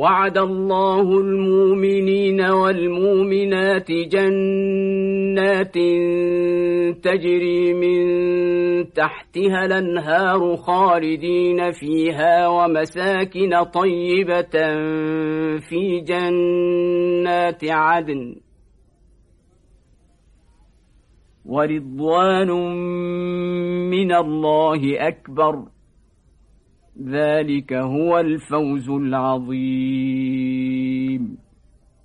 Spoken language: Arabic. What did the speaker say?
وعد الله المؤمنين والمؤمنات جنات تجري من تحتها الأنهار خالدين فيها ومساكن طيبة في جنات عدن ورضوان من الله أكبر ذلك هو الفوز العظيم.